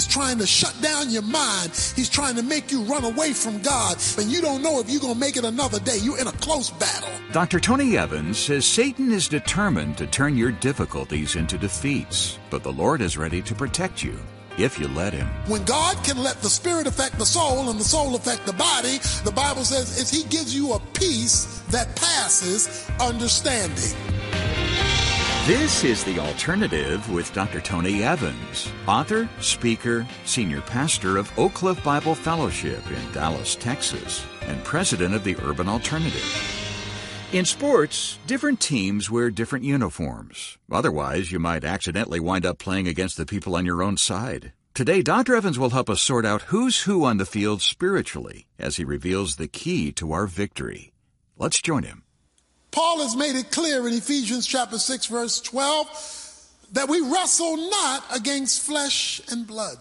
He's trying to shut down your mind. He's trying to make you run away from God. And you don't know if you're going to make it another day. You're in a close battle. Dr. Tony Evans says Satan is determined to turn your difficulties into defeats, but the Lord is ready to protect you if you let him. When God can let the spirit affect the soul and the soul affect the body, the Bible says is he gives you a peace that passes understanding. This is The Alternative with Dr. Tony Evans, author, speaker, senior pastor of Oak Cliff Bible Fellowship in Dallas, Texas, and president of the Urban Alternative. In sports, different teams wear different uniforms. Otherwise, you might accidentally wind up playing against the people on your own side. Today, Dr. Evans will help us sort out who's who on the field spiritually as he reveals the key to our victory. Let's join him. Paul has made it clear in Ephesians chapter 6 verse 12 that we wrestle not against flesh and blood,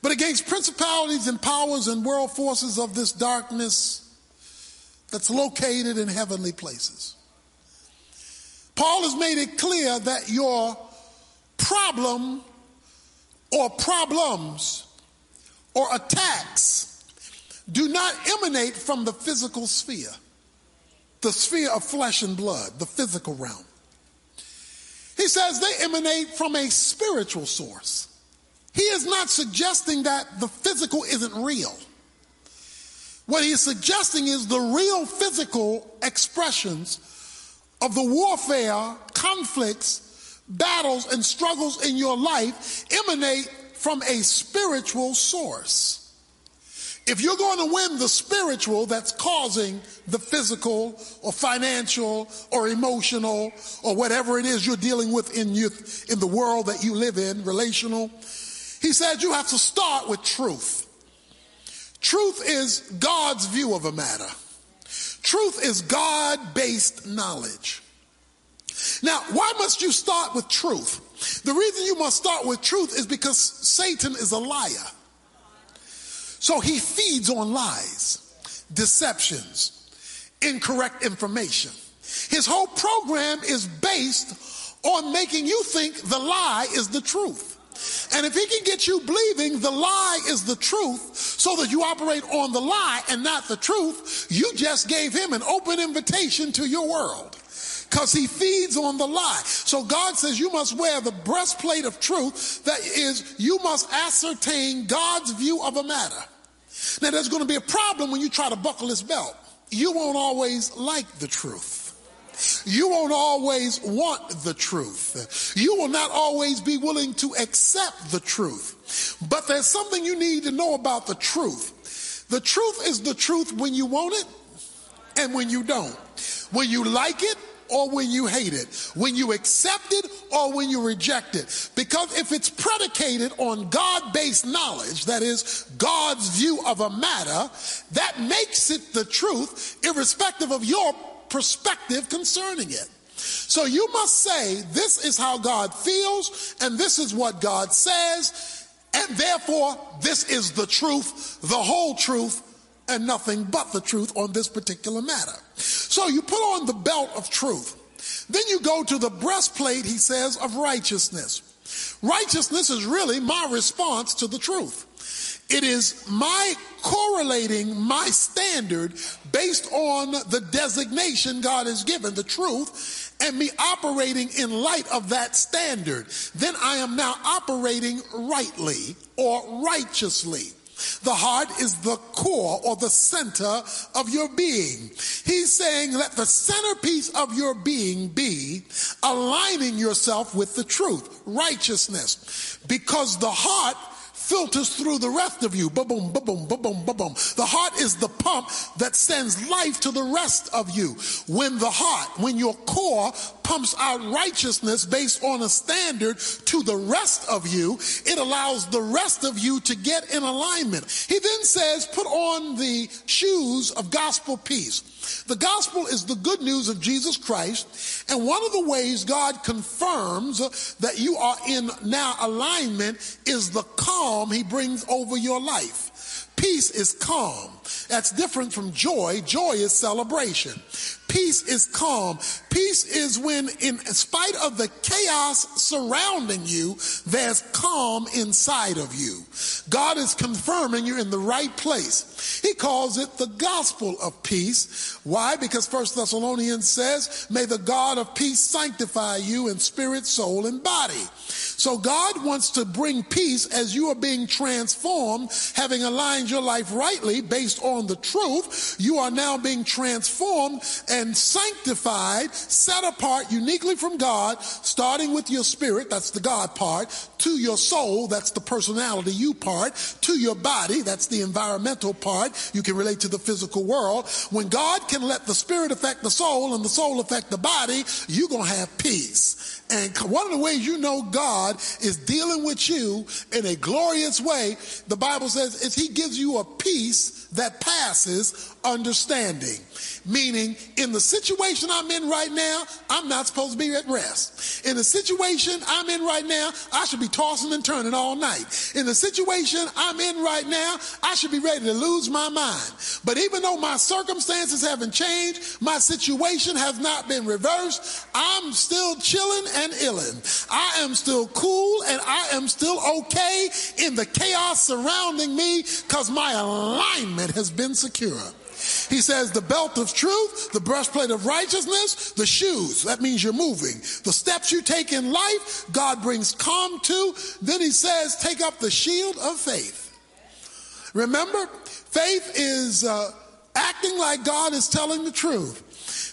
but against principalities and powers and world forces of this darkness that's located in heavenly places. Paul has made it clear that your problem or problems or attacks do not emanate from the physical sphere the sphere of flesh and blood, the physical realm. He says they emanate from a spiritual source. He is not suggesting that the physical isn't real. What he is suggesting is the real physical expressions of the warfare, conflicts, battles, and struggles in your life emanate from a spiritual source. If you're going to win the spiritual that's causing the physical or financial or emotional or whatever it is you're dealing with in, you, in the world that you live in, relational, he said you have to start with truth. Truth is God's view of a matter. Truth is God based knowledge. Now, why must you start with truth? The reason you must start with truth is because Satan is a liar. So he feeds on lies, deceptions, incorrect information. His whole program is based on making you think the lie is the truth. And if he can get you believing the lie is the truth so that you operate on the lie and not the truth, you just gave him an open invitation to your world because he feeds on the lie. So God says you must wear the breastplate of truth that is, you must ascertain God's view of a matter. Now, there's going to be a problem when you try to buckle this belt. You won't always like the truth. You won't always want the truth. You will not always be willing to accept the truth. But there's something you need to know about the truth. The truth is the truth when you want it and when you don't. When you like it or when you hate it, when you accept it or when you reject it. Because if it's predicated on God based knowledge, that is God's view of a matter, that makes it the truth, irrespective of your perspective concerning it. So you must say, this is how God feels, and this is what God says, and therefore this is the truth, the whole truth, and nothing but the truth on this particular matter. So you put on the belt of truth. Then you go to the breastplate, he says, of righteousness. Righteousness is really my response to the truth. It is my correlating my standard based on the designation God has given, the truth, and me operating in light of that standard. Then I am now operating rightly or righteously. The heart is the core or the center of your being. He's saying let the centerpiece of your being be aligning yourself with the truth, righteousness. Because the heart filters through the rest of you. Boom, boom, boom, boom, boom, boom. The heart is the pump that sends life to the rest of you. When the heart, when your core pumps out righteousness based on a standard to the rest of you, it allows the rest of you to get in alignment. He then says, put on the shoes of gospel peace. The gospel is the good news of Jesus Christ. And one of the ways God confirms that you are in now alignment is the calm he brings over your life. Peace is calm. That's different from joy. Joy is celebration. Peace is calm. Peace is when, in spite of the chaos surrounding you, there's calm inside of you. God is confirming you're in the right place. He calls it the gospel of peace. Why? Because First Thessalonians says, may the God of peace sanctify you in spirit, soul, and body. So God wants to bring peace as you are being transformed, having aligned your life rightly based on the truth. You are now being transformed and sanctified, set apart uniquely from God, starting with your spirit, that's the God part, to your soul, that's the personality you part, to your body, that's the environmental part. You can relate to the physical world. When God can let the spirit affect the soul and the soul affect the body, you're going to have peace. And one of the ways you know God is dealing with you in a glorious way, the Bible says, is He gives you a peace that passes understanding. Meaning, in the situation I'm in right now, I'm not supposed to be at rest. In the situation I'm in right now, I should be tossing and turning all night. In the situation I'm in right now, I should be ready to lose my mind. But even though my circumstances haven't changed, my situation has not been reversed, I'm still chilling and illing. I am still cool and I am still okay in the chaos surrounding me because my alignment has been secure. He says the belt of truth, the breastplate of righteousness, the shoes. That means you're moving. The steps you take in life, God brings calm to. Then he says, take up the shield of faith. Remember, faith is uh, acting like God is telling the truth.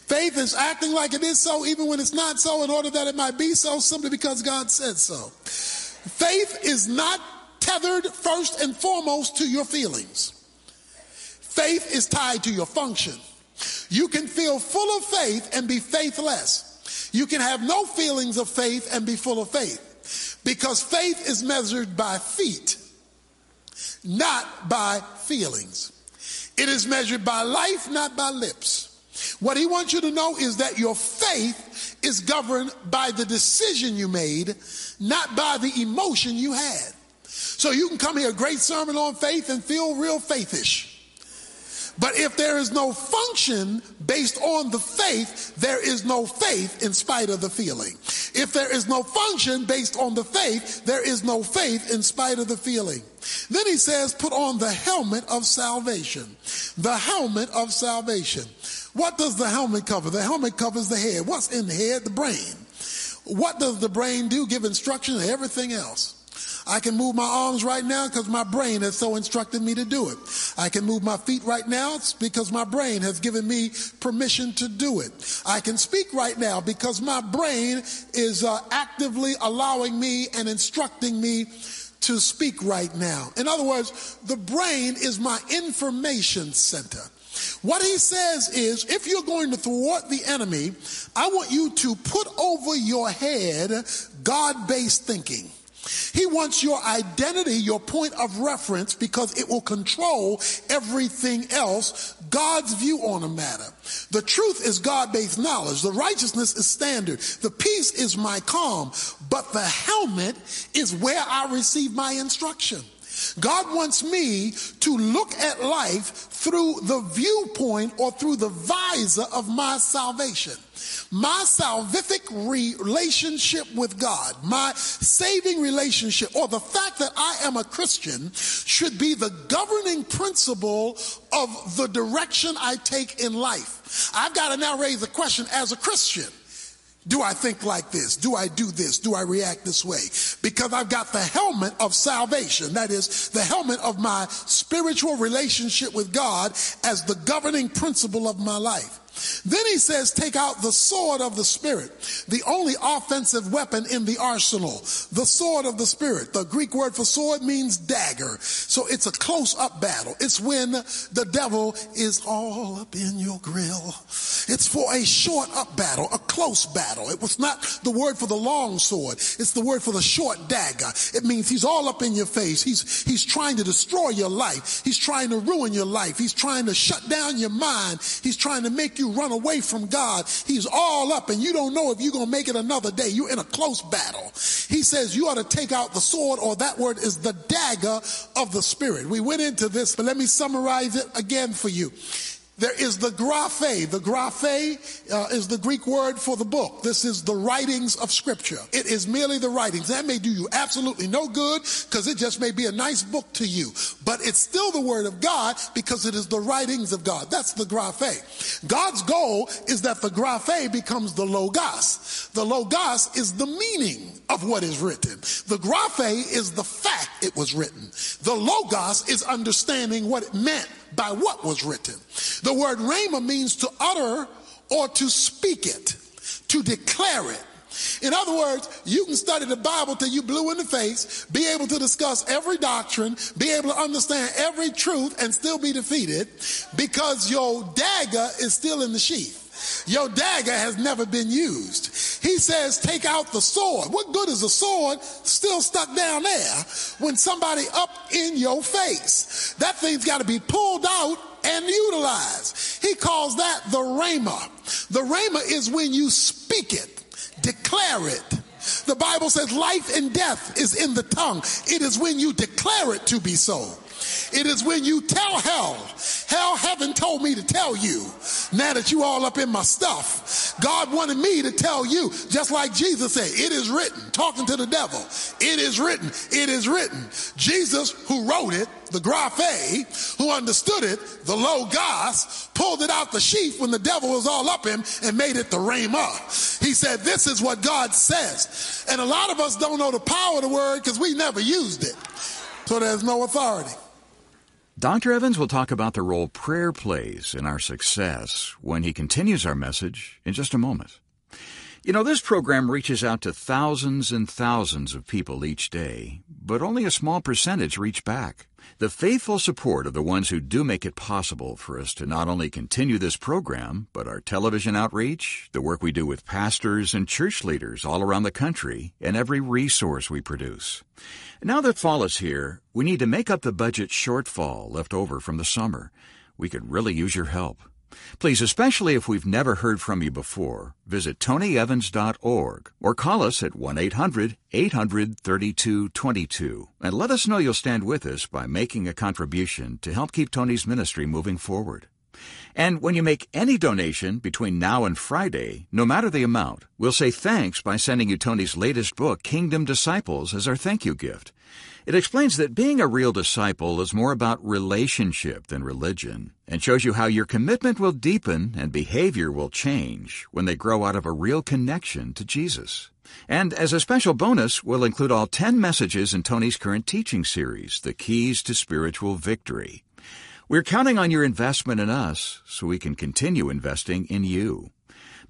Faith is acting like it is so even when it's not so in order that it might be so simply because God said so. Faith is not tethered first and foremost to your feelings. Faith is tied to your function. You can feel full of faith and be faithless. You can have no feelings of faith and be full of faith because faith is measured by feet, not by feelings. It is measured by life, not by lips. What he wants you to know is that your faith is governed by the decision you made, not by the emotion you had. So you can come here, a great sermon on faith, and feel real faithish. But if there is no function based on the faith, there is no faith in spite of the feeling. If there is no function based on the faith, there is no faith in spite of the feeling. Then he says, put on the helmet of salvation. The helmet of salvation. What does the helmet cover? The helmet covers the head. What's in the head? The brain. What does the brain do? Give instruction to everything else. I can move my arms right now because my brain has so instructed me to do it. I can move my feet right now because my brain has given me permission to do it. I can speak right now because my brain is uh, actively allowing me and instructing me to speak right now. In other words, the brain is my information center. What he says is if you're going to thwart the enemy, I want you to put over your head God based thinking. He wants your identity, your point of reference, because it will control everything else, God's view on a matter. The truth is God based knowledge. The righteousness is standard. The peace is my calm. But the helmet is where I receive my instruction. God wants me to look at life through the viewpoint or through the visor of my salvation. My salvific relationship with God, my saving relationship, or the fact that I am a Christian should be the governing principle of the direction I take in life. I've got to now raise the question as a Christian. Do I think like this? Do I do this? Do I react this way? Because I've got the helmet of salvation. That is the helmet of my spiritual relationship with God as the governing principle of my life. Then he says, take out the sword of the Spirit, the only offensive weapon in the arsenal, the sword of the Spirit. The Greek word for sword means dagger. So it's a close up battle. It's when the devil is all up in your grill. It's for a short up battle, a close battle. It was not the word for the long sword. It's the word for the short dagger. It means he's all up in your face. He's, he's trying to destroy your life. He's trying to ruin your life. He's trying to shut down your mind. He's trying to make you run away from God. He's all up and you don't know if you're going to make it another day. You're in a close battle. He says you ought to take out the sword or that word is the dagger of the spirit. We went into this, but let me summarize it again for you. There is the graphe. The graphe uh, is the Greek word for the book. This is the writings of Scripture. It is merely the writings. That may do you absolutely no good because it just may be a nice book to you. But it's still the Word of God because it is the writings of God. That's the graphe. God's goal is that the graphe becomes the logos. The logos is the meaning of what is written. The graphe is the fact it was written. The logos is understanding what it meant by what was written. The word rhema means to utter or to speak it, to declare it. In other words, you can study the Bible till you blue in the face, be able to discuss every doctrine, be able to understand every truth, and still be defeated because your dagger is still in the sheath. Your dagger has never been used. He says, take out the sword. What good is a sword still stuck down there when somebody up in your face? That thing's got to be pulled out and utilized. He calls that the rhema. The rhema is when you speak it, declare it. The Bible says life and death is in the tongue. It is when you declare it to be so. It is when you tell hell, hell, heaven told me to tell you, now that you all up in my stuff, God wanted me to tell you, just like Jesus said, it is written, talking to the devil, it is written, it is written. Jesus, who wrote it, the graphe, who understood it, the logos, pulled it out the sheath when the devil was all up him and made it the rhema. He said, this is what God says. And a lot of us don't know the power of the word because we never used it. So there's no authority. Dr. Evans will talk about the role prayer plays in our success when he continues our message in just a moment. You know, this program reaches out to thousands and thousands of people each day, but only a small percentage reach back. The faithful support of the ones who do make it possible for us to not only continue this program, but our television outreach, the work we do with pastors and church leaders all around the country, and every resource we produce. Now that fall is here, we need to make up the budget shortfall left over from the summer. We could really use your help. Please, especially if we've never heard from you before, visit tonyevans.org or call us at 1 800 800 3222 and let us know you'll stand with us by making a contribution to help keep Tony's ministry moving forward. And when you make any donation between now and Friday, no matter the amount, we'll say thanks by sending you Tony's latest book, Kingdom Disciples, as our thank you gift. It explains that being a real disciple is more about relationship than religion and shows you how your commitment will deepen and behavior will change when they grow out of a real connection to Jesus. And as a special bonus, we'll include all 10 messages in Tony's current teaching series, The Keys to Spiritual Victory. We're counting on your investment in us so we can continue investing in you.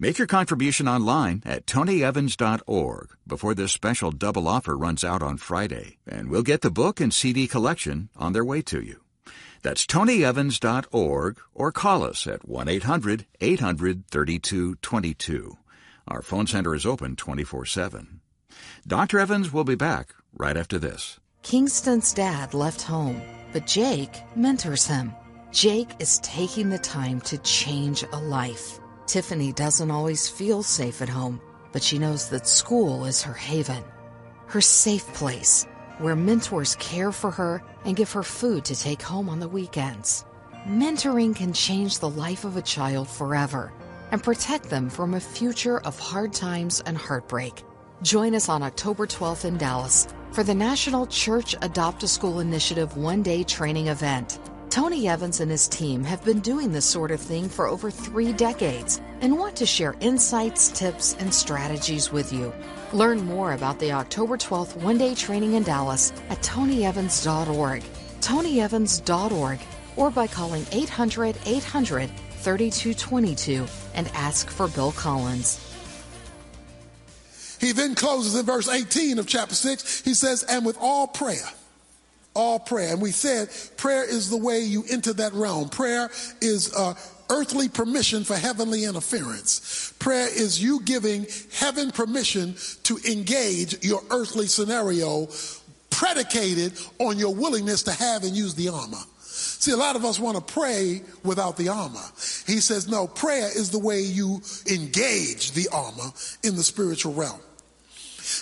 Make your contribution online at tonyevans.org before this special double offer runs out on Friday, and we'll get the book and CD collection on their way to you. That's tonyevans.org or call us at 1 800 800 3222. Our phone center is open 24 7. Dr. Evans will be back right after this. Kingston's dad left home, but Jake mentors him. Jake is taking the time to change a life. Tiffany doesn't always feel safe at home, but she knows that school is her haven, her safe place, where mentors care for her and give her food to take home on the weekends. Mentoring can change the life of a child forever and protect them from a future of hard times and heartbreak. Join us on October 12th in Dallas for the National Church Adopt a School Initiative one day training event. Tony Evans and his team have been doing this sort of thing for over three decades and want to share insights, tips, and strategies with you. Learn more about the October 12th one day training in Dallas at tonyevans.org, tonyevans.org, or by calling 800 800 3222 and ask for Bill Collins. He then closes in verse 18 of chapter 6. He says, And with all prayer, all prayer. And we said prayer is the way you enter that realm. Prayer is uh, earthly permission for heavenly interference. Prayer is you giving heaven permission to engage your earthly scenario predicated on your willingness to have and use the armor. See, a lot of us want to pray without the armor. He says, no, prayer is the way you engage the armor in the spiritual realm.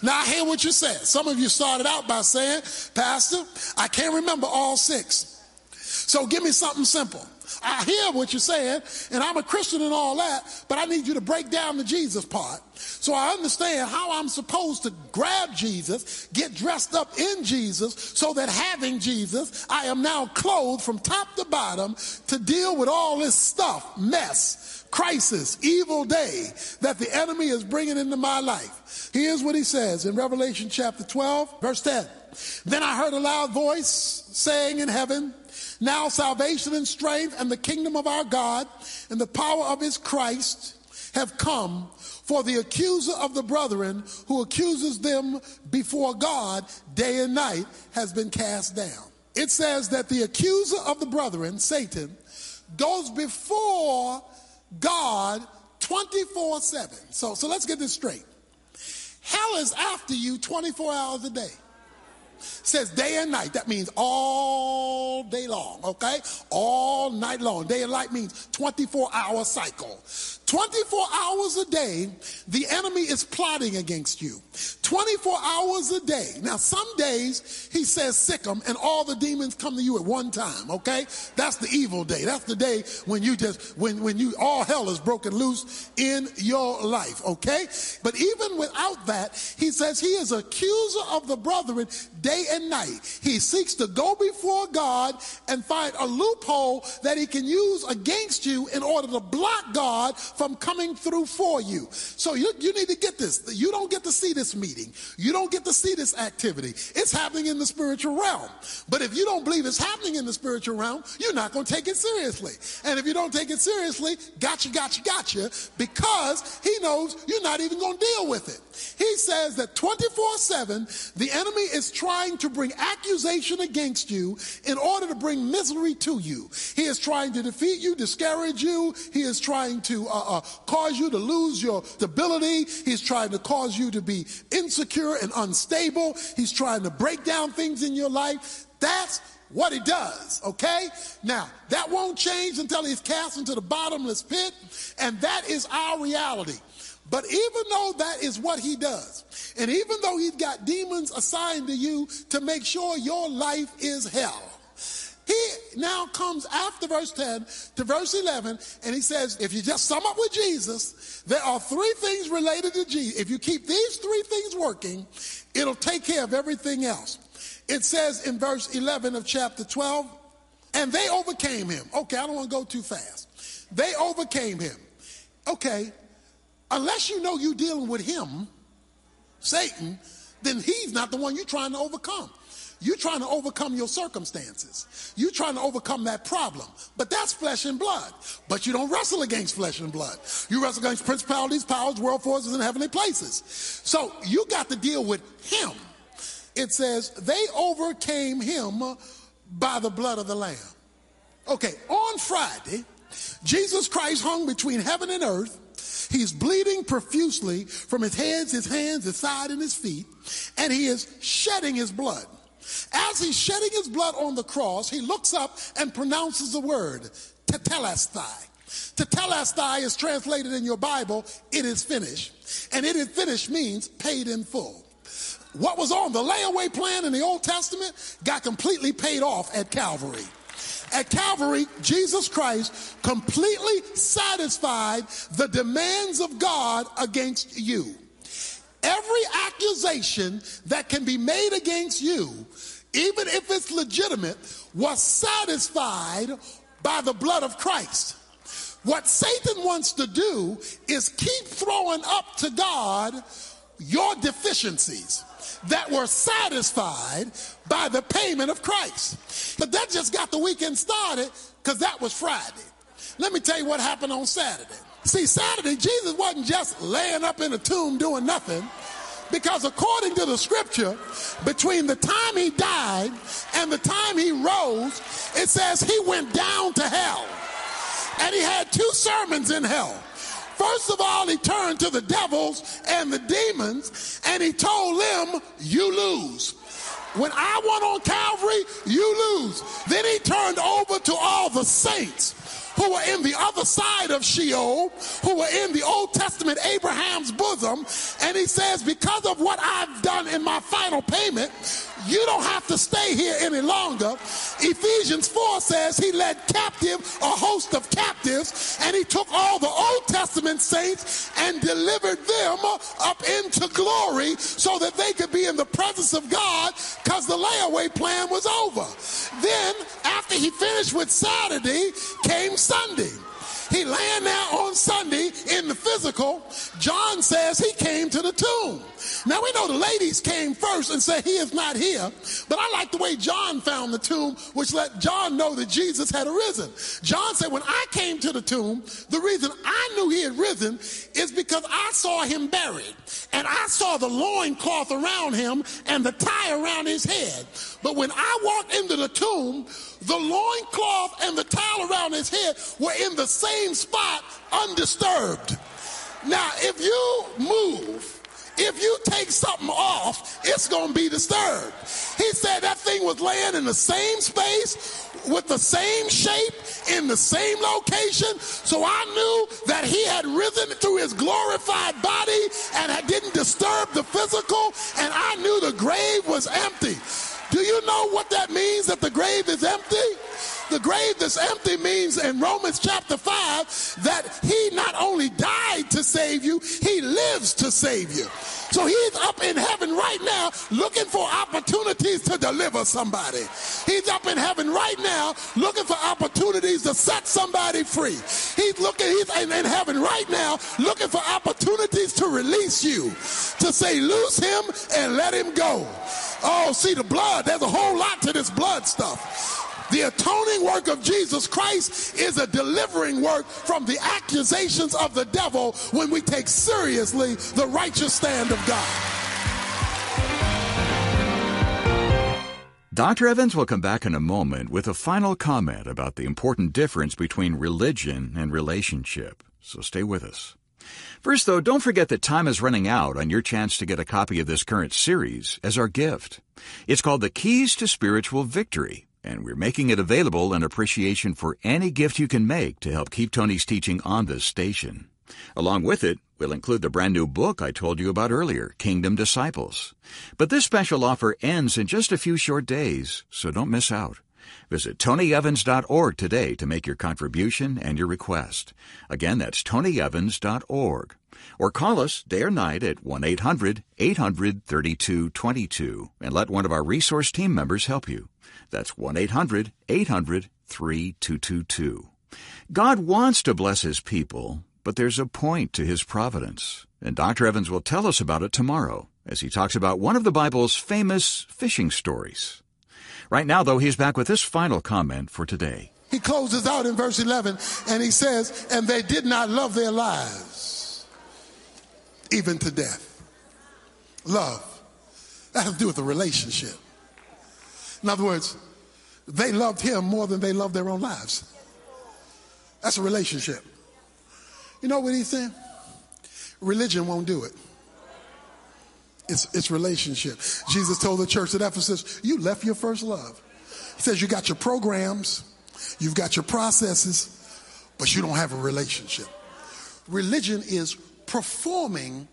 Now, I hear what you said. Some of you started out by saying, Pastor, I can't remember all six. So give me something simple. I hear what you're saying, and I'm a Christian and all that, but I need you to break down the Jesus part so I understand how I'm supposed to grab Jesus, get dressed up in Jesus, so that having Jesus, I am now clothed from top to bottom to deal with all this stuff, mess, crisis, evil day that the enemy is bringing into my life. Here's what he says in Revelation chapter 12, verse 10. Then I heard a loud voice saying in heaven, now salvation and strength and the kingdom of our God and the power of his Christ have come for the accuser of the brethren who accuses them before God day and night has been cast down. It says that the accuser of the brethren, Satan, goes before God 24 7. So, so let's get this straight. Hell is after you 24 hours a day says day and night. That means all day long, okay? All night long. Day and night means 24 hour cycle. 24 hours a day, the enemy is plotting against you. 24 hours a day. Now, some days he says sick them and all the demons come to you at one time, okay? That's the evil day. That's the day when you just, when, when you, all hell is broken loose in your life, okay? But even without that, he says he is accuser of the brethren day and night. He seeks to go before God and find a loophole that he can use against you in order to block God from coming through for you. So you, you need to get this. You don't get to see this meeting. You don't get to see this activity. It's happening in the spiritual realm. But if you don't believe it's happening in the spiritual realm, you're not going to take it seriously. And if you don't take it seriously, gotcha, gotcha, gotcha, because he knows you're not even going to deal with it. He says that 24 7, the enemy is trying to bring accusation against you in order to bring misery to you. He is trying to defeat you, discourage you. He is trying to uh, uh, cause you to lose your stability. He's trying to cause you to be insecure and unstable. He's trying to break down things in your life. That's what he does, okay? Now, that won't change until he's cast into the bottomless pit, and that is our reality. But even though that is what he does, and even though he's got demons assigned to you to make sure your life is hell, he now comes after verse 10 to verse 11, and he says, if you just sum up with Jesus, there are three things related to Jesus. If you keep these three things working, it'll take care of everything else. It says in verse 11 of chapter 12, and they overcame him. Okay, I don't want to go too fast. They overcame him. Okay, unless you know you're dealing with him, Satan, then he's not the one you're trying to overcome. You're trying to overcome your circumstances. You're trying to overcome that problem. But that's flesh and blood. But you don't wrestle against flesh and blood. You wrestle against principalities, powers, world forces, and heavenly places. So you got to deal with him. It says, they overcame him by the blood of the Lamb. Okay, on Friday, Jesus Christ hung between heaven and earth He's bleeding profusely from his head, his hands, his side, and his feet, and he is shedding his blood. As he's shedding his blood on the cross, he looks up and pronounces the word, tetelestai. Tetelestai is translated in your Bible, it is finished. And it is finished means paid in full. What was on the layaway plan in the Old Testament got completely paid off at Calvary. At Calvary, Jesus Christ completely satisfied the demands of God against you. Every accusation that can be made against you, even if it's legitimate, was satisfied by the blood of Christ. What Satan wants to do is keep throwing up to God your deficiencies that were satisfied by the payment of Christ. But that just got the weekend started because that was Friday. Let me tell you what happened on Saturday. See, Saturday, Jesus wasn't just laying up in a tomb doing nothing. Because according to the scripture, between the time he died and the time he rose, it says he went down to hell. And he had two sermons in hell. First of all, he turned to the devils and the demons and he told them, You lose. When I went on Calvary, you lose. Then he turned over to all the saints who were in the other side of Sheol, who were in the Old Testament Abraham's bosom. And he says, because of what I've done in my final payment, you don't have to stay here any longer. Ephesians 4 says he led captive a host of captives and he took all the Old Testament saints and delivered them up into glory so that they could be in the presence of God because the layaway plan was over. Then, after he finished with Saturday, came Sunday. He land there on Sunday in the physical. John says he came to the tomb. Now we know the ladies came first and said he is not here, but I like the way John found the tomb, which let John know that Jesus had arisen. John said, when I came to the tomb, the reason I knew he had risen is because I saw him buried and I saw the loincloth around him and the tie around his head. But when I walked into the tomb, the loincloth and the towel around his head were in the same spot undisturbed. Now, if you move, if you take something off, it's going to be disturbed. He said that thing was laying in the same space with the same shape in the same location. So I knew that he had risen through his glorified body and had didn't disturb the physical. And I knew the grave was empty. Do you know what that means that the grave is empty? The grave that's empty means in Romans chapter 5 that he not only died to save you, he lives to save you. So he's up in heaven right now looking for opportunities to deliver somebody. He's up in heaven right now looking for opportunities to set somebody free. He's looking, he's in, in heaven right now looking for opportunities to release you, to say, loose him and let him go. Oh, see the blood. There's a whole lot to this blood stuff. The atoning work of Jesus Christ is a delivering work from the accusations of the devil when we take seriously the righteous stand of God. Dr. Evans will come back in a moment with a final comment about the important difference between religion and relationship. So stay with us. First, though, don't forget that time is running out on your chance to get a copy of this current series as our gift. It's called The Keys to Spiritual Victory and we're making it available in appreciation for any gift you can make to help keep Tony's teaching on this station. Along with it, we'll include the brand new book I told you about earlier, Kingdom Disciples. But this special offer ends in just a few short days, so don't miss out. Visit tonyevans.org today to make your contribution and your request. Again, that's tonyevans.org. Or call us day or night at 1 800 800 3222 and let one of our resource team members help you. That's 1 800 800 3222. God wants to bless His people, but there's a point to His providence. And Dr. Evans will tell us about it tomorrow as he talks about one of the Bible's famous fishing stories. Right now, though, he's back with this final comment for today. He closes out in verse 11 and he says, And they did not love their lives, even to death. Love. That has to do with the relationship. In other words, they loved him more than they loved their own lives. That's a relationship. You know what he's saying? Religion won't do it. It's, it's relationship. Jesus told the church at Ephesus, you left your first love. He says you got your programs, you've got your processes, but you don't have a relationship. Religion is performing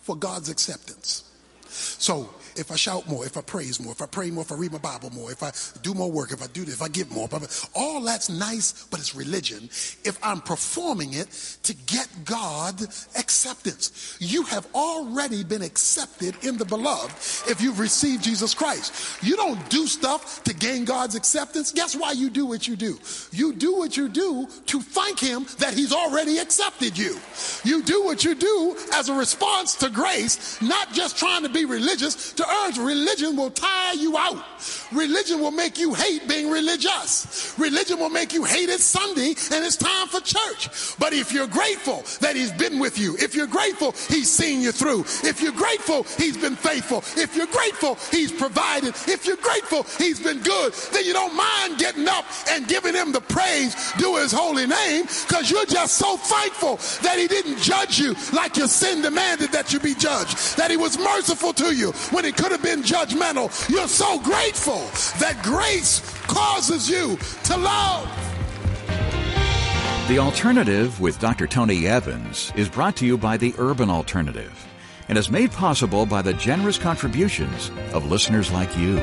for God's acceptance. So if I shout more, if I praise more, if I pray more, if I read my Bible more, if I do more work, if I do this, if I give more, all that's nice, but it's religion. If I'm performing it to get God acceptance, you have already been accepted in the beloved if you've received Jesus Christ. You don't do stuff to gain God's acceptance. Guess why you do what you do? You do what you do to thank Him that He's already accepted you. You do what you do as a response to grace, not just trying to be religious, to urge religion will tire you out. Religion will make you hate being religious. Religion will make you hate it Sunday and it's time for church. But if you're grateful that he's been with you, if you're grateful he's seen you through, if you're grateful he's been faithful, if you're grateful he's provided, if you're grateful he's been good, then you don't mind getting up and giving him the praise due his holy name because you're just so thankful that he didn't judge you like your sin demanded that you be judged, that he was merciful to you when it could have been judgmental. You're so grateful that grace causes you to love. The Alternative with Dr. Tony Evans is brought to you by the Urban Alternative and is made possible by the generous contributions of listeners like you.